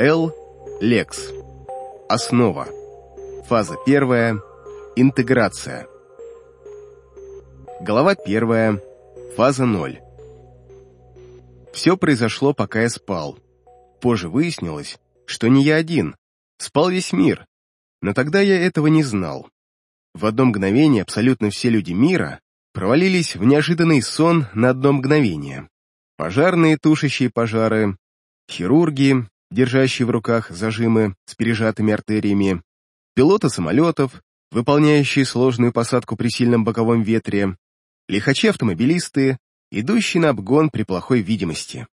Л. Лекс. Основа. Фаза первая. Интеграция. Глава первая. Фаза ноль. Все произошло, пока я спал. Позже выяснилось, что не я один, спал весь мир, но тогда я этого не знал. В одно мгновение абсолютно все люди мира провалились в неожиданный сон на одно мгновение. Пожарные, тушащие пожары, хирурги, держащие в руках зажимы с пережатыми артериями, пилоты самолетов, выполняющие сложную посадку при сильном боковом ветре, лихачи-автомобилисты, идущие на обгон при плохой видимости.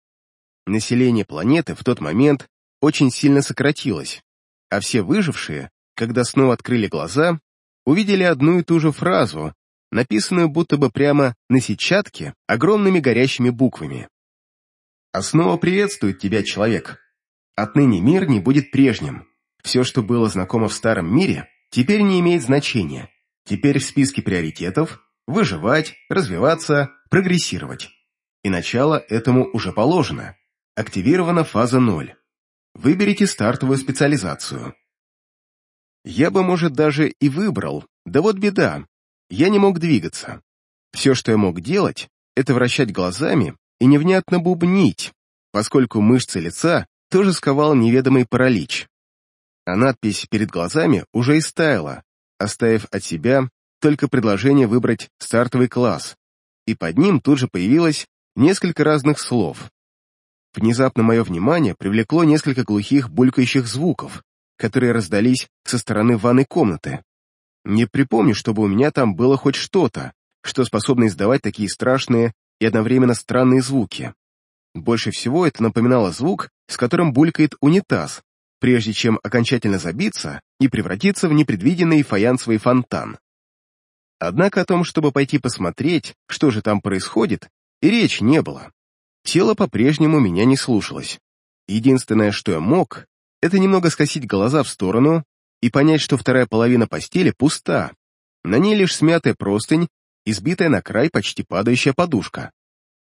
Население планеты в тот момент очень сильно сократилось, а все выжившие, когда снова открыли глаза, увидели одну и ту же фразу, написанную будто бы прямо на сетчатке огромными горящими буквами. «Основа приветствует тебя, человек. Отныне мир не будет прежним. Все, что было знакомо в старом мире, теперь не имеет значения. Теперь в списке приоритетов выживать, развиваться, прогрессировать. И начало этому уже положено. Активирована фаза 0. Выберите стартовую специализацию. Я бы, может, даже и выбрал, да вот беда, я не мог двигаться. Все, что я мог делать, это вращать глазами и невнятно бубнить, поскольку мышцы лица тоже сковал неведомый паралич. А надпись перед глазами уже истаяла, оставив от себя только предложение выбрать стартовый класс, и под ним тут же появилось несколько разных слов. Внезапно мое внимание привлекло несколько глухих булькающих звуков, которые раздались со стороны ванной комнаты. Не припомню, чтобы у меня там было хоть что-то, что способно издавать такие страшные и одновременно странные звуки. Больше всего это напоминало звук, с которым булькает унитаз, прежде чем окончательно забиться и превратиться в непредвиденный фаянсовый фонтан. Однако о том, чтобы пойти посмотреть, что же там происходит, и речи не было. Тело по-прежнему меня не слушалось. Единственное, что я мог, это немного скосить глаза в сторону и понять, что вторая половина постели пуста. На ней лишь смятая простынь, избитая на край почти падающая подушка.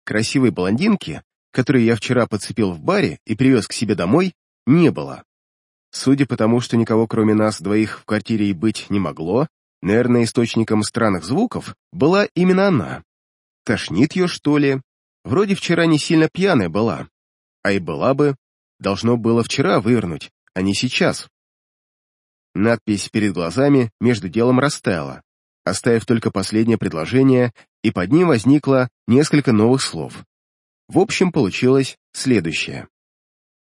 Красивой блондинки, которую я вчера подцепил в баре и привез к себе домой, не было. Судя по тому, что никого кроме нас двоих в квартире и быть не могло, Наверное, источником странных звуков была именно она. Тошнит ее, что ли? Вроде вчера не сильно пьяная была. А и была бы. Должно было вчера вывернуть, а не сейчас. Надпись перед глазами между делом растаяла, оставив только последнее предложение, и под ним возникло несколько новых слов. В общем, получилось следующее.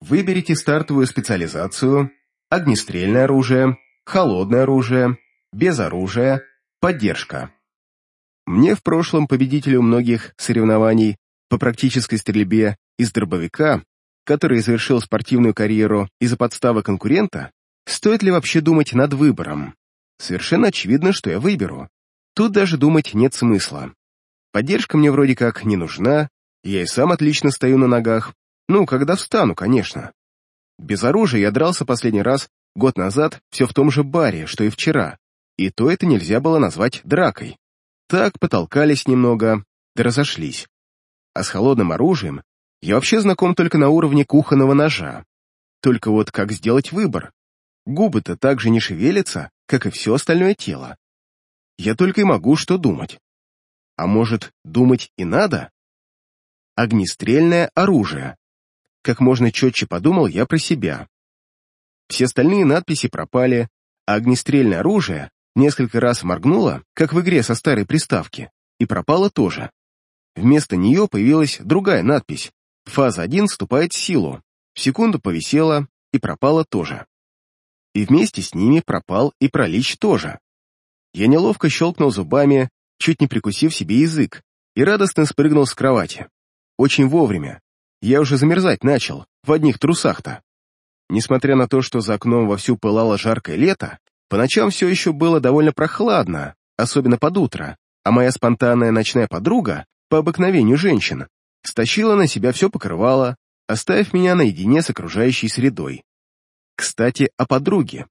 Выберите стартовую специализацию, огнестрельное оружие, холодное оружие, без оружия, поддержка. Мне в прошлом победителю многих соревнований по практической стрельбе из дробовика, который завершил спортивную карьеру из-за подставы конкурента, стоит ли вообще думать над выбором? Совершенно очевидно, что я выберу. Тут даже думать нет смысла. Поддержка мне вроде как не нужна, я и сам отлично стою на ногах. Ну, когда встану, конечно. Без оружия я дрался последний раз год назад все в том же баре, что и вчера, и то это нельзя было назвать дракой. Так потолкались немного, да разошлись. А с холодным оружием я вообще знаком только на уровне кухонного ножа. Только вот как сделать выбор? Губы-то так же не шевелятся, как и все остальное тело. Я только и могу что думать. А может, думать и надо? Огнестрельное оружие. Как можно четче подумал я про себя. Все остальные надписи пропали, а огнестрельное оружие Несколько раз моргнула, как в игре со старой приставки, и пропала тоже. Вместо нее появилась другая надпись «Фаза 1 вступает в силу». В секунду повисела и пропала тоже. И вместе с ними пропал и пролич тоже. Я неловко щелкнул зубами, чуть не прикусив себе язык, и радостно спрыгнул с кровати. Очень вовремя. Я уже замерзать начал, в одних трусах-то. Несмотря на то, что за окном вовсю пылало жаркое лето, по ночам все еще было довольно прохладно, особенно под утро, а моя спонтанная ночная подруга, по обыкновению женщин, стащила на себя все покрывало, оставив меня наедине с окружающей средой. Кстати, о подруге.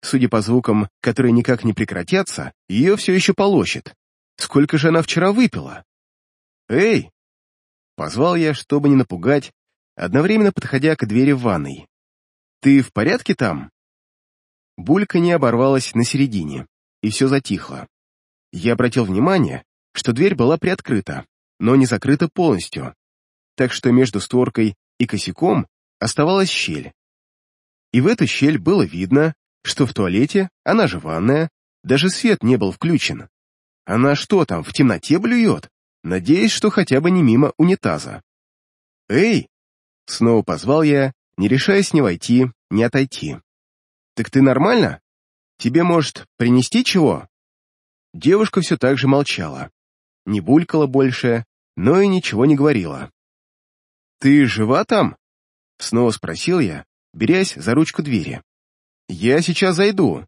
Судя по звукам, которые никак не прекратятся, ее все еще полощет. Сколько же она вчера выпила? «Эй!» Позвал я, чтобы не напугать, одновременно подходя к двери ванной. Ты в порядке там?» Булька не оборвалась на середине, и все затихло. Я обратил внимание, что дверь была приоткрыта, но не закрыта полностью, так что между створкой и косяком оставалась щель. И в эту щель было видно, что в туалете, она же ванная, даже свет не был включен. Она что там, в темноте блюет? Надеюсь, что хотя бы не мимо унитаза. «Эй!» — снова позвал я, не решаясь ни войти, ни отойти. «Так ты нормально? Тебе, может, принести чего?» Девушка все так же молчала. Не булькала больше, но и ничего не говорила. «Ты жива там?» — снова спросил я, берясь за ручку двери. «Я сейчас зайду».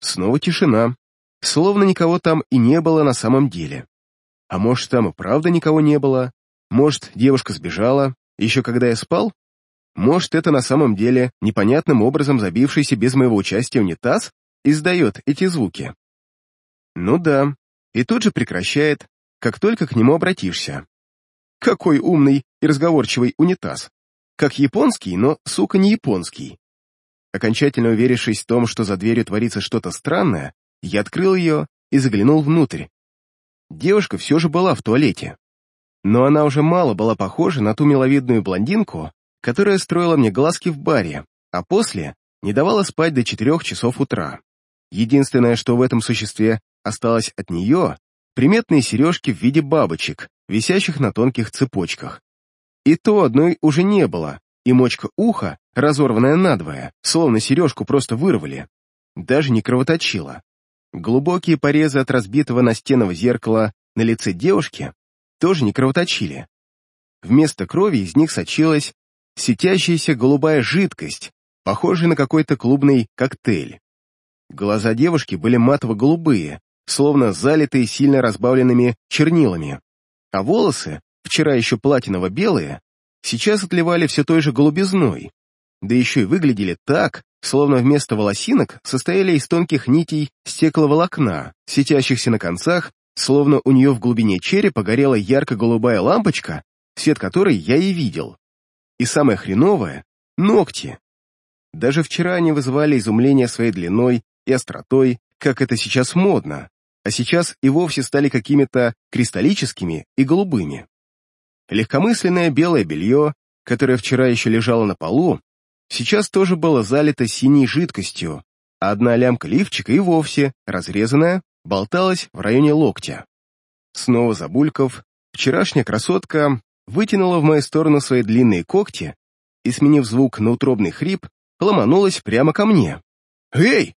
Снова тишина, словно никого там и не было на самом деле. А может, там и правда никого не было? Может, девушка сбежала, еще когда я спал? Может, это на самом деле непонятным образом забившийся без моего участия унитаз издает эти звуки? Ну да, и тут же прекращает, как только к нему обратишься. Какой умный и разговорчивый унитаз. Как японский, но, сука, не японский. Окончательно уверившись в том, что за дверью творится что-то странное, я открыл ее и заглянул внутрь. Девушка все же была в туалете. Но она уже мало была похожа на ту миловидную блондинку, которая строила мне глазки в баре, а после не давала спать до четырех часов утра. Единственное, что в этом существе осталось от нее, приметные сережки в виде бабочек, висящих на тонких цепочках. И то одной уже не было, и мочка уха, разорванная надвое, словно сережку просто вырвали, даже не кровоточила. Глубокие порезы от разбитого настенного зеркала на лице девушки тоже не кровоточили. Вместо крови из них сочилась светящаяся голубая жидкость, похожая на какой-то клубный коктейль. Глаза девушки были матово-голубые, словно залитые сильно разбавленными чернилами, а волосы, вчера еще платиново-белые, сейчас отливали все той же голубизной, да еще и выглядели так, словно вместо волосинок состояли из тонких нитей стекловолокна, светящихся на концах, словно у нее в глубине черепа горела ярко-голубая лампочка, свет которой я и видел. И самое хреновое — ногти. Даже вчера они вызывали изумление своей длиной и остротой, как это сейчас модно, а сейчас и вовсе стали какими-то кристаллическими и голубыми. Легкомысленное белое белье, которое вчера еще лежало на полу, сейчас тоже было залито синей жидкостью, а одна лямка лифчика и вовсе, разрезанная, болталась в районе локтя. Снова забульков, вчерашняя красотка вытянула в мою сторону свои длинные когти и, сменив звук на утробный хрип, ломанулась прямо ко мне. «Эй!»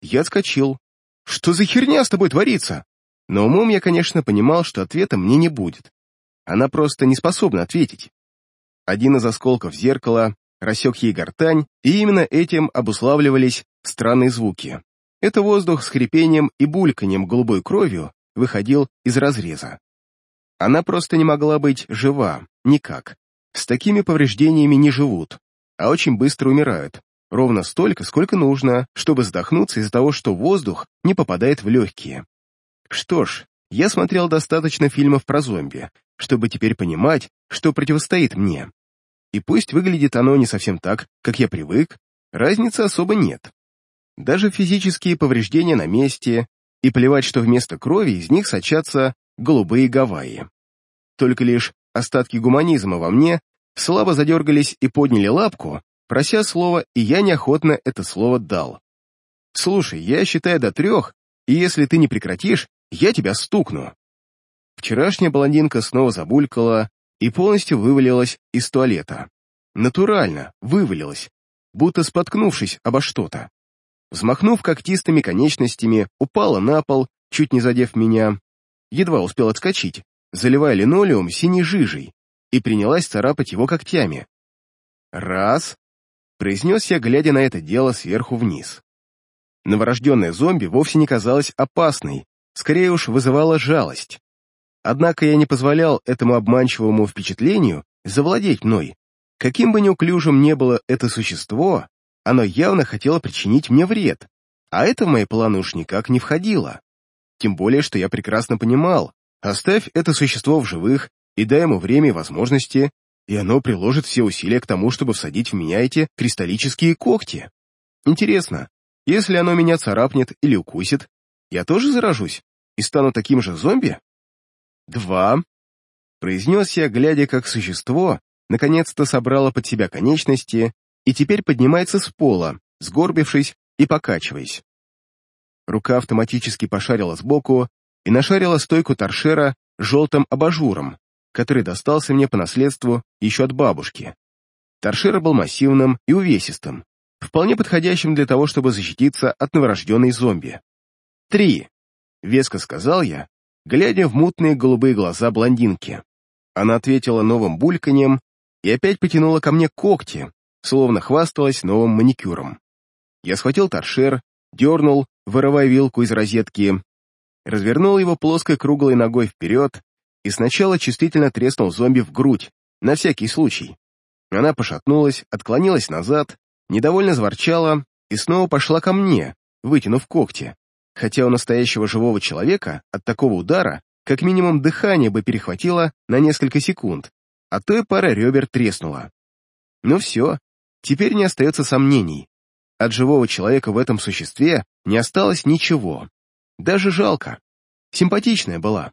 Я отскочил. «Что за херня с тобой творится?» Но умом я, конечно, понимал, что ответа мне не будет. Она просто не способна ответить. Один из осколков зеркала рассек ей гортань, и именно этим обуславливались странные звуки. Это воздух с хрипением и бульканьем голубой кровью выходил из разреза. Она просто не могла быть жива, никак. С такими повреждениями не живут, а очень быстро умирают. Ровно столько, сколько нужно, чтобы задохнуться из-за того, что воздух не попадает в легкие. Что ж, я смотрел достаточно фильмов про зомби, чтобы теперь понимать, что противостоит мне. И пусть выглядит оно не совсем так, как я привык, разницы особо нет. Даже физические повреждения на месте, и плевать, что вместо крови из них сочатся голубые Гавайи. Только лишь остатки гуманизма во мне слабо задергались и подняли лапку, прося слова, и я неохотно это слово дал. «Слушай, я считаю до трех, и если ты не прекратишь, я тебя стукну». Вчерашняя блондинка снова забулькала и полностью вывалилась из туалета. Натурально вывалилась, будто споткнувшись обо что-то. Взмахнув когтистыми конечностями, упала на пол, чуть не задев меня. Едва успел отскочить, заливая линолеум синей жижей, и принялась царапать его когтями. «Раз!» — произнес я, глядя на это дело сверху вниз. Новорожденная зомби вовсе не казалась опасной, скорее уж вызывала жалость. Однако я не позволял этому обманчивому впечатлению завладеть мной. Каким бы неуклюжим не было это существо, оно явно хотело причинить мне вред, а это в мои планы уж никак не входило. Тем более, что я прекрасно понимал, оставь это существо в живых и дай ему время и возможности, и оно приложит все усилия к тому, чтобы всадить в меня эти кристаллические когти. Интересно, если оно меня царапнет или укусит, я тоже заражусь и стану таким же зомби? Два. Произнес я, глядя, как существо наконец-то собрало под себя конечности и теперь поднимается с пола, сгорбившись и покачиваясь. Рука автоматически пошарила сбоку и нашарила стойку торшера желтым абажуром, который достался мне по наследству еще от бабушки. Торшер был массивным и увесистым, вполне подходящим для того, чтобы защититься от новорожденной зомби. «Три», — веско сказал я, глядя в мутные голубые глаза блондинки. Она ответила новым бульканьем и опять потянула ко мне когти, словно хвасталась новым маникюром. Я схватил торшер, дернул, вырывая вилку из розетки, развернул его плоской круглой ногой вперед и сначала чувствительно треснул зомби в грудь, на всякий случай. Она пошатнулась, отклонилась назад, недовольно заворчала и снова пошла ко мне, вытянув когти, хотя у настоящего живого человека от такого удара как минимум дыхание бы перехватило на несколько секунд, а то и пара ребер треснула. Ну все, теперь не остается сомнений. От живого человека в этом существе не осталось ничего. Даже жалко. Симпатичная была.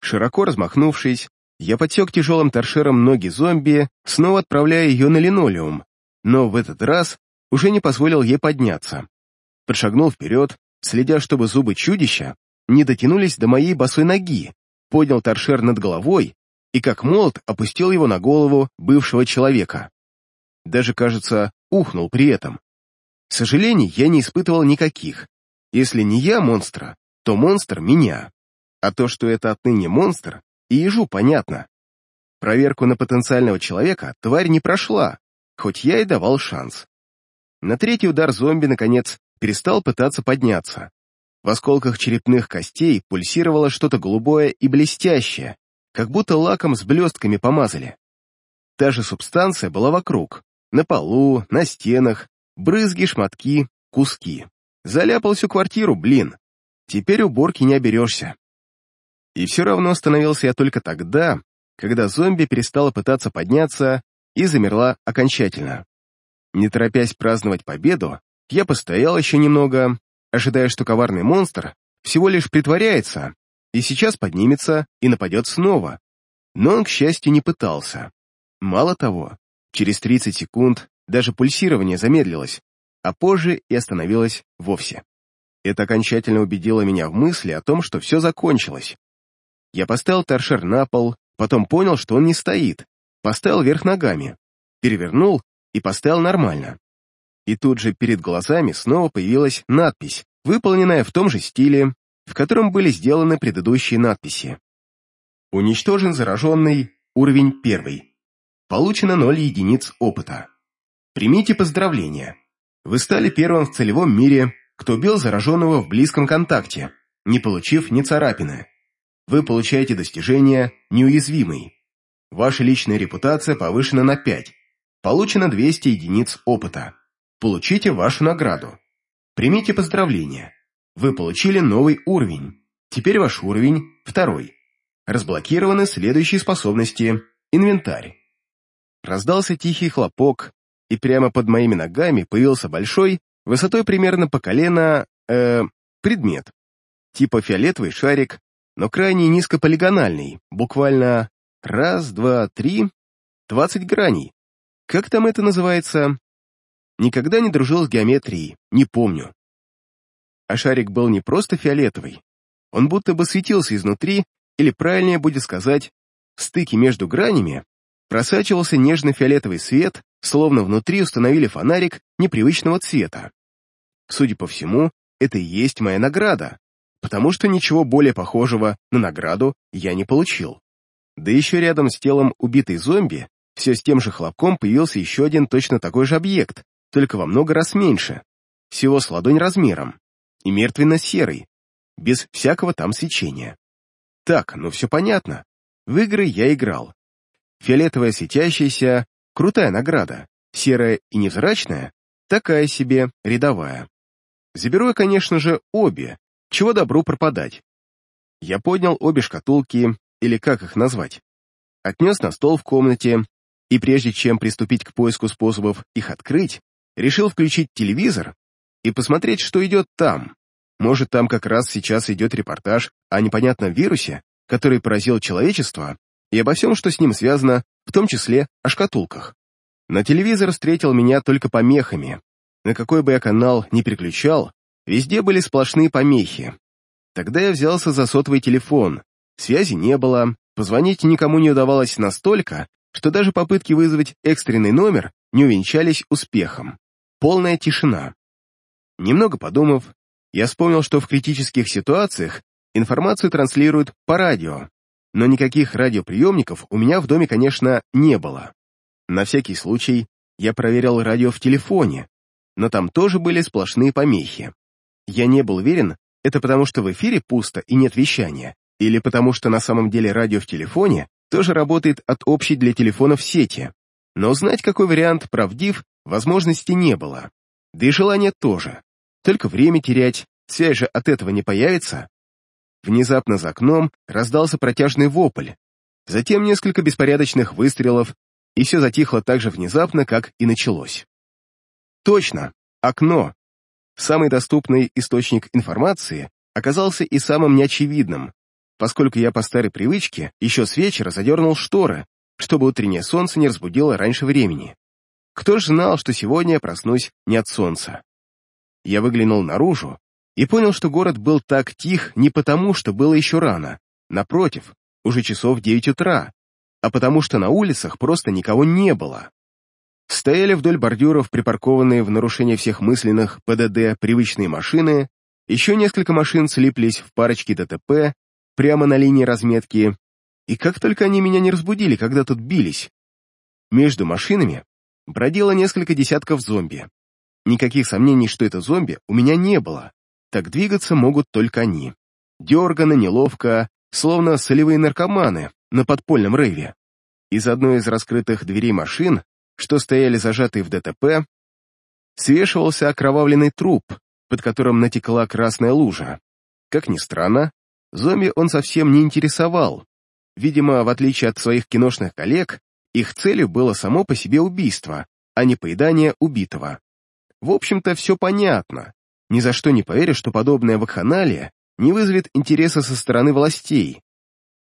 Широко размахнувшись, я подсек тяжелым торшером ноги зомби, снова отправляя ее на линолеум, но в этот раз уже не позволил ей подняться. Подшагнул вперед, следя, чтобы зубы чудища не дотянулись до моей босой ноги, поднял торшер над головой и как молот опустил его на голову бывшего человека. Даже, кажется, ухнул при этом. Сожалений я не испытывал никаких. Если не я монстра, то монстр меня. А то, что это отныне монстр, и ежу понятно. Проверку на потенциального человека тварь не прошла, хоть я и давал шанс. На третий удар зомби, наконец, перестал пытаться подняться. В осколках черепных костей пульсировало что-то голубое и блестящее, как будто лаком с блестками помазали. Та же субстанция была вокруг, на полу, на стенах, брызги, шматки, куски. Заляпал всю квартиру, блин. Теперь уборки не оберешься. И все равно остановился я только тогда, когда зомби перестала пытаться подняться и замерла окончательно. Не торопясь праздновать победу, я постоял еще немного, ожидая, что коварный монстр всего лишь притворяется и сейчас поднимется и нападет снова. Но он, к счастью, не пытался. Мало того, через 30 секунд даже пульсирование замедлилось, а позже и остановилось вовсе. Это окончательно убедило меня в мысли о том, что все закончилось. Я поставил торшер на пол, потом понял, что он не стоит, поставил вверх ногами, перевернул и поставил нормально. И тут же перед глазами снова появилась надпись, выполненная в том же стиле, в котором были сделаны предыдущие надписи. Уничтожен зараженный, уровень первый. Получено 0 единиц опыта. Примите поздравления. Вы стали первым в целевом мире, кто убил зараженного в близком контакте, не получив ни царапины. Вы получаете достижение «Неуязвимый». Ваша личная репутация повышена на 5. Получено 200 единиц опыта. Получите вашу награду. Примите поздравления. Вы получили новый уровень. Теперь ваш уровень второй. Разблокированы следующие способности. Инвентарь. Раздался тихий хлопок, и прямо под моими ногами появился большой, высотой примерно по колено, э, предмет. Типа фиолетовый шарик, но крайне низкополигональный, буквально раз, два, три, двадцать граней. Как там это называется? Никогда не дружил с геометрией, не помню. А шарик был не просто фиолетовый, он будто бы светился изнутри, или правильнее будет сказать, в стыке между гранями просачивался нежно-фиолетовый свет, словно внутри установили фонарик непривычного цвета. Судя по всему, это и есть моя награда, потому что ничего более похожего на награду я не получил. Да еще рядом с телом убитой зомби все с тем же хлопком появился еще один точно такой же объект, только во много раз меньше, всего с ладонь размером, и мертвенно-серый, без всякого там свечения. Так, ну все понятно. В игры я играл. Фиолетовая светящаяся, крутая награда, серая и невзрачная, такая себе, рядовая. Заберу я, конечно же, обе, чего добру пропадать. Я поднял обе шкатулки, или как их назвать. Отнес на стол в комнате, и прежде чем приступить к поиску способов их открыть, решил включить телевизор и посмотреть, что идет там. Может, там как раз сейчас идет репортаж о непонятном вирусе, который поразил человечество, и обо всем, что с ним связано, в том числе о шкатулках. Но телевизор встретил меня только помехами. На какой бы я канал ни переключал, везде были сплошные помехи. Тогда я взялся за сотовый телефон. Связи не было, позвонить никому не удавалось настолько, что даже попытки вызвать экстренный номер не увенчались успехом. Полная тишина. Немного подумав, я вспомнил, что в критических ситуациях информацию транслируют по радио, но никаких радиоприемников у меня в доме, конечно, не было. На всякий случай я проверил радио в телефоне, но там тоже были сплошные помехи. Я не был уверен, это потому что в эфире пусто и нет вещания, или потому что на самом деле радио в телефоне тоже работает от общей для телефонов сети, но узнать, какой вариант правдив, возможности не было. Да и желания тоже. Только время терять, связь же от этого не появится. Внезапно за окном раздался протяжный вопль, затем несколько беспорядочных выстрелов, и все затихло так же внезапно, как и началось. Точно, окно. Самый доступный источник информации оказался и самым неочевидным, поскольку я по старой привычке еще с вечера задернул шторы, чтобы утреннее солнце не разбудило раньше времени. Кто ж знал, что сегодня я проснусь не от солнца? Я выглянул наружу и понял, что город был так тих не потому, что было еще рано, напротив, уже часов девять утра, а потому что на улицах просто никого не было. Стояли вдоль бордюров припаркованные в нарушение всех мысленных ПДД привычные машины, еще несколько машин слиплись в парочке ДТП прямо на линии разметки, и как только они меня не разбудили, когда тут бились. Между машинами бродило несколько десятков зомби. Никаких сомнений, что это зомби, у меня не было. Так двигаться могут только они. Дергано, неловко, словно солевые наркоманы на подпольном рейве. Из одной из раскрытых дверей машин, что стояли зажатые в ДТП, свешивался окровавленный труп, под которым натекла красная лужа. Как ни странно, Зомби он совсем не интересовал. Видимо, в отличие от своих киношных коллег, их целью было само по себе убийство, а не поедание убитого. В общем-то, все понятно. Ни за что не поверю, что подобная вакханалия не вызовет интереса со стороны властей.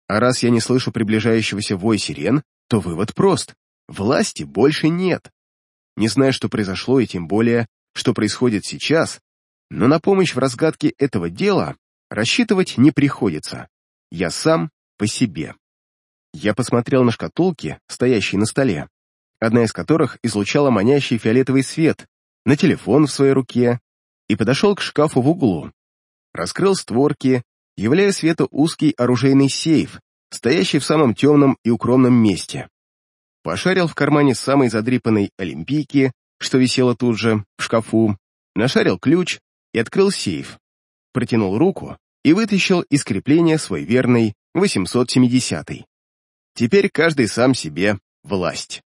А раз я не слышу приближающегося вой сирен, то вывод прост. Власти больше нет. Не знаю, что произошло, и тем более, что происходит сейчас, но на помощь в разгадке этого дела Рассчитывать не приходится. Я сам по себе. Я посмотрел на шкатулки, стоящие на столе, одна из которых излучала манящий фиолетовый свет, на телефон в своей руке, и подошел к шкафу в углу. Раскрыл створки, являя свету узкий оружейный сейф, стоящий в самом темном и укромном месте. Пошарил в кармане самой задрипанной олимпийки, что висела тут же, в шкафу, нашарил ключ и открыл сейф протянул руку и вытащил из крепления свой верный 870-й. Теперь каждый сам себе власть.